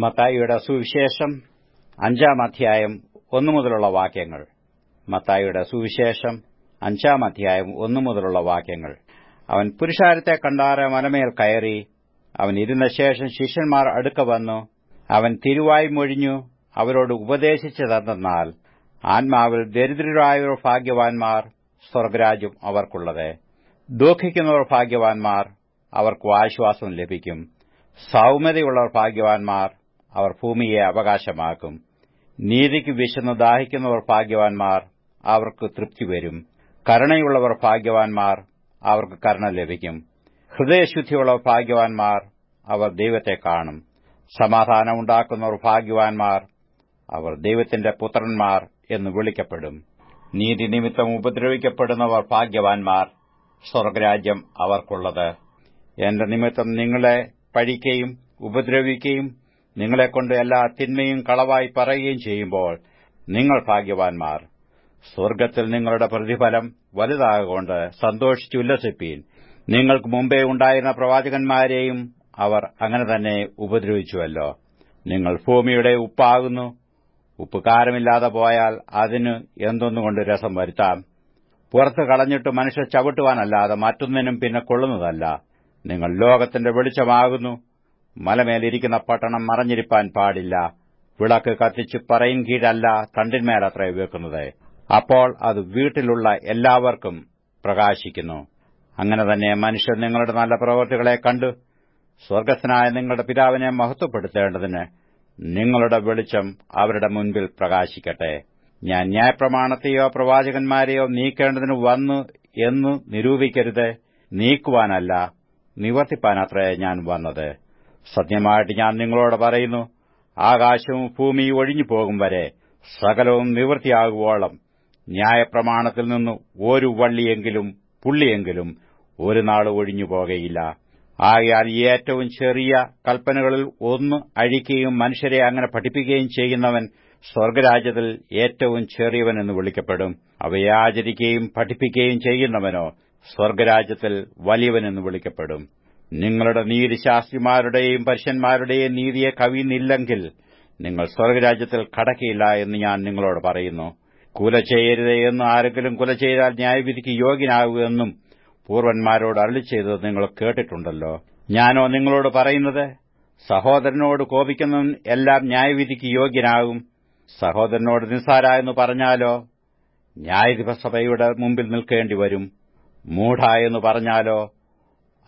മത്തായിയുടെ സുവിശേഷം അഞ്ചാം അധ്യായം ഒന്നു മുതലുള്ള വാക്യങ്ങൾ. മത്തായിയുടെ സുവിശേഷം അഞ്ചാം അധ്യായം ഒന്നു മുതലുള്ള വാക്യങ്ങൾ. അവൻ പുരുഷാരത്തെ കണ്ടാറ് മലമേൽ കയറി. അവൻ ഇരുന്ന ശേഷം ശിഷ്യന്മാർ അടുക്ക വന്നു. അവൻ തിരുവായി മൊഴിഞ്ഞു. അവരോട് ഉപദേശിച്ചതെന്നാൽ ആത്മാവിൽ ദരിദ്രരായവർ ഭാഗ്യവാൻമാർ സ്വർഗരാജ്യം അവർക്കുള്ളത്. ദുഃഖിക്കുന്നവർ ഭാഗ്യവാൻമാർ അവർക്ക് ആശ്വാസം ലഭിക്കും. സൌമ്യതയുള്ളവർ ഭാഗ്യവാൻമാർ അവർ ഭൂമിയെ അവകാശമാക്കും. നീതിക്ക് വിശന്ന് ദാഹിക്കുന്നവർ ഭാഗ്യവാൻമാർ അവർക്ക് തൃപ്തി വരും. കരുണയുള്ളവർ ഭാഗ്യവാൻമാർ അവർക്ക് കരുണ ലഭിക്കും. ഹൃദയശുദ്ധിയുള്ളവർ ഭാഗ്യവാൻമാർ അവർ ദൈവത്തെ കാണും. സമാധാനമുണ്ടാക്കുന്നവർ ഭാഗ്യവാൻമാർ അവർ ദൈവത്തിന്റെ പുത്രന്മാർ എന്ന് വിളിക്കപ്പെടും. നീതി നിമിത്തം ഉപദ്രവിക്കപ്പെടുന്നവർ ഭാഗ്യവാൻമാർ സ്വർഗരാജ്യം അവർക്കുള്ളത്. എന്റെ നിമിത്തം നിങ്ങളെ പഴിക്കുകയും ഉപദ്രവിക്കുകയും നിങ്ങളെക്കൊണ്ട് എല്ലാ തിന്മയും കളവായി പറയുകയും ചെയ്യുമ്പോൾ നിങ്ങൾ ഭാഗ്യവാൻമാർ സ്വർഗത്തിൽ നിങ്ങളുടെ പ്രതിഫലം വലുതാകൊണ്ട് സന്തോഷിച്ചുല്ലസിപ്പീൻ നിങ്ങൾക്ക് മുമ്പേ ഉണ്ടായിരുന്ന പ്രവാചകന്മാരെയും അവർ അങ്ങനെ തന്നെ ഉപദ്രവിച്ചുവല്ലോ. നിങ്ങൾ ഭൂമിയുടെ ഉപ്പാകുന്നു. ഉപ്പ് കാരമില്ലാതെ പോയാൽ അതിന് എന്തൊന്നുകൊണ്ട് രസം വരുത്താം? പുറത്ത് കളഞ്ഞിട്ട് മനുഷ്യർ ചവിട്ടുവാനല്ലാതെ മറ്റൊന്നിനും പിന്നെ കൊള്ളുന്നതല്ല. നിങ്ങൾ ലോകത്തിന്റെ വെളിച്ചമാകുന്നു. മലമേലിരിക്കുന്ന പട്ടണം മറഞ്ഞിരിപ്പാൻ പാടില്ല. വിളക്ക് കത്തിച്ച് പറയും കീഴല്ല തണ്ടിന്മേലത്രേ വെക്കുന്നത്. അപ്പോൾ അത് വീട്ടിലുള്ള എല്ലാവർക്കും പ്രകാശിക്കുന്നു. അങ്ങനെ തന്നെ മനുഷ്യർ നിങ്ങളുടെ നല്ല പ്രവൃത്തികളെ കണ്ട് സ്വർഗസ്ഥനായ നിങ്ങളുടെ പിതാവിനെ മഹത്വപ്പെടുത്തേണ്ടതിന് നിങ്ങളുടെ വെളിച്ചം അവരുടെ മുൻപിൽ പ്രകാശിക്കട്ടെ. ഞാൻ ന്യായപ്രമാണത്തെയോ പ്രവാചകന്മാരെയോ നീക്കേണ്ടതിന് വന്നു എന്ന് നിരൂപിക്കരുത്. നീക്കുവാനല്ല നിവർത്തിപ്പാനത്രേ ഞാൻ വന്നത്. സത്യമായിട്ട് ഞാൻ നിങ്ങളോട് പറയുന്നു ആകാശവും ഭൂമി ഒഴിഞ്ഞു പോകും വരെ സകലവും നിവൃത്തിയാകുവോളം ന്യായപ്രമാണത്തിൽ നിന്ന് ഒരു വള്ളിയെങ്കിലും പുള്ളിയെങ്കിലും ഒരു നാൾ ഒഴിഞ്ഞു പോകയില്ല ആകയാൽ ഏറ്റവും ചെറിയ കൽപ്പനകളിൽ ഒന്ന് അഴിക്കുകയും മനുഷ്യരെ അങ്ങനെ പഠിപ്പിക്കുകയും ചെയ്യുന്നവൻ സ്വർഗരാജ്യത്തിൽ ഏറ്റവും ചെറിയവനെന്ന് വിളിക്കപ്പെടും. അവയെ ആചരിക്കുകയും പഠിപ്പിക്കുകയും ചെയ്യുന്നവനോ സ്വർഗരാജ്യത്തിൽ വലിയവനെന്ന് വിളിക്കപ്പെടും. നിങ്ങളുടെ നീതിശാസ്ത്രിമാരുടെയും പരുഷന്മാരുടെയും നീതിയെ കവിയുന്നില്ലെങ്കിൽ നിങ്ങൾ സ്വർഗരാജ്യത്തിൽ കടക്കയില്ല എന്ന് ഞാൻ നിങ്ങളോട് പറയുന്നു. കുല ചെയ്യരുത് എന്ന് ആരെങ്കിലും കുല ചെയ്താൽ ന്യായവിധിക്ക് യോഗ്യനാകുമെന്നും പൂർവന്മാരോട് അരളി ചെയ്തത് നിങ്ങൾ കേട്ടിട്ടുണ്ടല്ലോ. ഞാനോ നിങ്ങളോട് പറയുന്നത്? സഹോദരനോട് കോപിക്കുന്ന എല്ലാം ന്യായവിധിക്ക് യോഗ്യനാകും. സഹോദരനോട് നിസ്സാര എന്ന് പറഞ്ഞാലോ? ന്യായാധിപസഭയുടെ മുമ്പിൽ നിൽക്കേണ്ടി വരും മൂഢ എന്ന് പറഞ്ഞാലോ?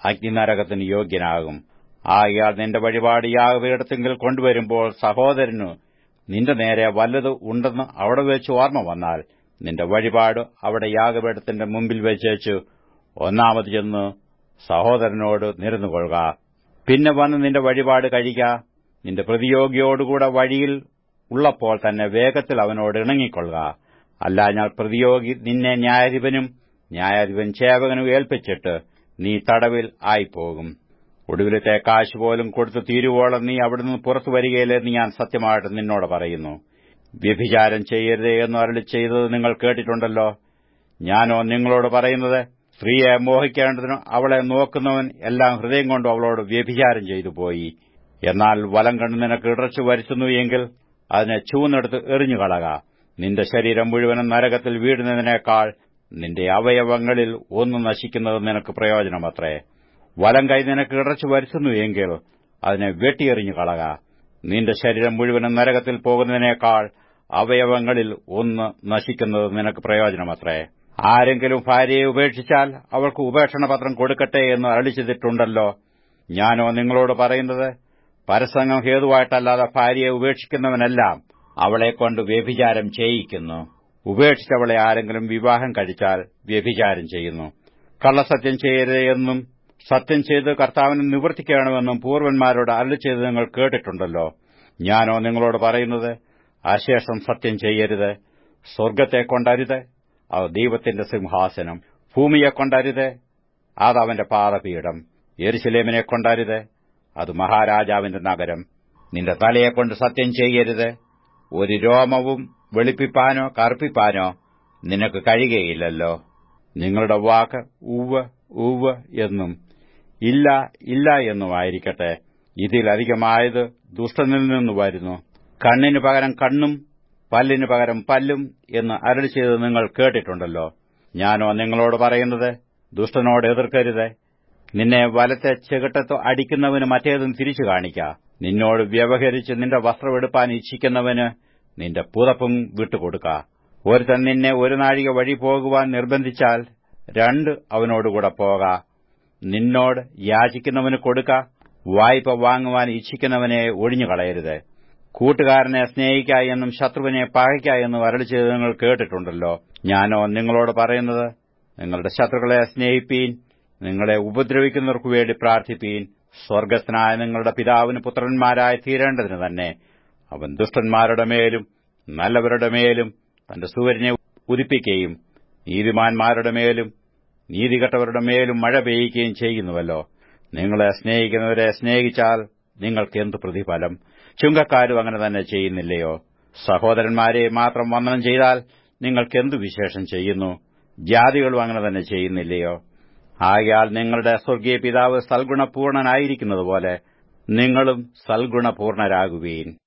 അഗ്നിനരകത്തിന് യോഗ്യനാകും. ആകയാൽ നിന്റെ വഴിപാട് യാഗപീഠത്തെങ്കിൽ കൊണ്ടുവരുമ്പോൾ സഹോദരനു നിന്റെ നേരെ വല്ലത് ഉണ്ടെന്ന് അവിടെ വെച്ച് ഓർമ്മ വന്നാൽ നിന്റെ വഴിപാട് അവിടെ യാഗപീഠത്തിന്റെ മുമ്പിൽ വെച്ചേച്ചു ഒന്നാമത് ചെന്ന് സഹോദരനോട് നിരന്നുകൊള്ളുക. പിന്നെ വന്ന് നിന്റെ വഴിപാട് കഴിക്കുക നിന്റെ പ്രതിയോഗിയോടുകൂടെ വഴിയിൽ ഉള്ളപ്പോൾ തന്നെ വേഗത്തിൽ അവനോട് ഇണങ്ങിക്കൊള്ളുക. അല്ല ഞാൻ പ്രതിയോഗി നിന്നെ ന്യായാധിപനും ന്യായാധിപൻ സേവകനും ഏൽപ്പിച്ചിട്ട് നീ തടവിൽ ആയിപ്പോകും. ഒടുവിലത്തെ കാശ് പോലും കൊടുത്തു തീരുവോളം നീ അവിടുന്ന് പുറത്തു വരികയില്ലെന്ന് ഞാൻ സത്യമായിട്ട് നിന്നോട് പറയുന്നു. വ്യഭിചാരം ചെയ്യരുതേ എന്ന് അരളി ചെയ്തത് നിങ്ങൾ കേട്ടിട്ടുണ്ടല്ലോ. ഞാനോ നിങ്ങളോട് പറയുന്നത് സ്ത്രീയെ മോഹിക്കേണ്ടതിനും അവളെ നോക്കുന്നവൻ എല്ലാം ഹൃദയം കൊണ്ടും അവളോട് വ്യഭിചാരം ചെയ്തു പോയി. എന്നാൽ വലം കണ്ട് നിനക്ക് ഇടർച്ചു വരുത്തുന്നു എങ്കിൽ അതിനെ ചൂന്നെടുത്ത് എറിഞ്ഞുകളക. നിന്റെ ശരീരം മുഴുവനും നരകത്തിൽ വീടുന്നതിനേക്കാൾ നിന്റെ അവയവങ്ങളിൽ ഒന്ന് നശിക്കുന്നത് നിനക്ക് പ്രയോജനമത്രേ. വലം കൈ നിനക്ക് ഇടച്ചു വരുത്തുന്നു എങ്കിൽ അതിനെ വെട്ടിയെറിഞ്ഞു കളക. നിന്റെ ശരീരം മുഴുവനും നരകത്തിൽ പോകുന്നതിനേക്കാൾ അവയവങ്ങളിൽ ഒന്ന് നശിക്കുന്നത് നിനക്ക് പ്രയോജനമത്രേ. ആരെങ്കിലും ഭാര്യയെ ഉപേക്ഷിച്ചാൽ അവൾക്ക് ഉപേക്ഷണപത്രം കൊടുക്കട്ടെ എന്ന് അരളിച്ചിട്ടുണ്ടല്ലോ ഞാനോ നിങ്ങളോട് പറയുന്നത്? പരസംഗം ഹേതുവായിട്ടല്ലാതെ ഭാര്യയെ ഉപേക്ഷിക്കുന്നവനെല്ലാം അവളെക്കൊണ്ട് വ്യഭിചാരം ചെയ്യിക്കുന്നു. ഉപേക്ഷിച്ചവളെ ആരെങ്കിലും വിവാഹം കഴിച്ചാൽ വ്യഭിചാരം ചെയ്യുന്നു. കള്ളസത്യം ചെയ്യരുതെന്നും സത്യം ചെയ്ത് കർത്താവിന് നിവർത്തിക്കണമെന്നും പൂർവന്മാരോട് അല്ല ചെയ്ത് നിങ്ങൾ കേട്ടിട്ടുണ്ടല്ലോ. ഞാനോ നിങ്ങളോട് പറയുന്നത് അശേഷം സത്യം ചെയ്യരുത്. സ്വർഗത്തെ കൊണ്ടരുത്. അത് ദൈവത്തിന്റെ സിംഹാസനം. ഭൂമിയെ കൊണ്ടരുത്. അത് അവന്റെ പാദപീഠം. കൊണ്ടരുത്. അത് മഹാരാജാവിന്റെ നഗരം. നിന്റെ തലയെക്കൊണ്ട് സത്യം ചെയ്യരുത്. ഒരു രോമവും വെളുപ്പിപ്പാനോ കറുപ്പിപ്പാനോ നിനക്ക് കഴിയുകയില്ലല്ലോ. നിങ്ങളുടെ വാക്ക് ഉവ്വ് ഉവ്വ് എന്നും ഇല്ല ഇല്ല എന്നുമായിരിക്കട്ടെ. ഇതിലധികമായത് ദുഷ്ടനിൽ നിന്ന് വരുന്നു. കണ്ണിന് പകരം കണ്ണും പല്ലിന് പകരം പല്ലും എന്ന് അരളി ചെയ്ത് നിങ്ങൾ കേട്ടിട്ടുണ്ടല്ലോ. ഞാനോ നിങ്ങളോട് പറയുന്നത് ദുഷ്ടനോട് എതിർക്കരുത്. നിന്നെ വലത്തെ ചെകിട്ടത്ത് അടിക്കുന്നവന് മറ്റേതും തിരിച്ചു കാണിക്ക. നിന്നോട് വ്യവഹരിച്ച് നിന്റെ വസ്ത്രമെടുപ്പാൻ ഇച്ഛിക്കുന്നവന് നിന്റെ പുതപ്പും വിട്ടുകൊടുക്ക. ഒരുത്തൻ നിന്നെ ഒരു നാഴിക വഴി പോകുവാൻ നിർബന്ധിച്ചാൽ രണ്ട് അവനോടുകൂടെ പോക. നിന്നോട് യാചിക്കുന്നവന് കൊടുക്ക വായ്പ വാങ്ങുവാൻ ഇച്ഛിക്കുന്നവനെ ഒഴിഞ്ഞുകളയരുത്. കൂട്ടുകാരനെ സ്നേഹിക്ക എന്നും ശത്രുവിനെ പകയ്ക്ക എന്നും അരളി ചെയ്ത് നിങ്ങൾ കേട്ടിട്ടുണ്ടല്ലോ. ഞാനോ നിങ്ങളോട് പറയുന്നത് നിങ്ങളുടെ ശത്രുക്കളെ സ്നേഹിപ്പീൻ നിങ്ങളെ ഉപദ്രവിക്കുന്നവർക്കു വേണ്ടി പ്രാർത്ഥിപ്പീൻ. സ്വർഗസ്ഥനായ നിങ്ങളുടെ പിതാവിന് പുത്രന്മാരായി തീരേണ്ടതിന് തന്നെ അവൻ ദുഷ്ടന്മാരുടെ മേലും നല്ലവരുടെ മേലും തന്റെ സൂര്യനെ ഉദിപ്പിക്കുകയും നീതിമാന്മാരുടെ മേലും നീതികെട്ടവരുടെ മേലും മഴ പെയ്യുകയും ചെയ്യുന്നുവല്ലോ. നിങ്ങളെ സ്നേഹിക്കുന്നവരെ സ്നേഹിച്ചാൽ നിങ്ങൾക്ക് എന്തു പ്രതിഫലം? ചുങ്കക്കാരും അങ്ങനെ തന്നെ ചെയ്യുന്നില്ലയോ? സഹോദരന്മാരെ മാത്രം വന്ദനം ചെയ്താൽ നിങ്ങൾക്ക് എന്തു വിശേഷം ചെയ്യുന്നു? ജാതികളും അങ്ങനെ തന്നെ ചെയ്യുന്നില്ലയോ? ആകയാൽ നിങ്ങളുടെ സ്വർഗീയ പിതാവ് സൽഗുണപൂർണനായിരിക്കുന്നതുപോലെ നിങ്ങളും സൽഗുണപൂർണരാകുവീൻ.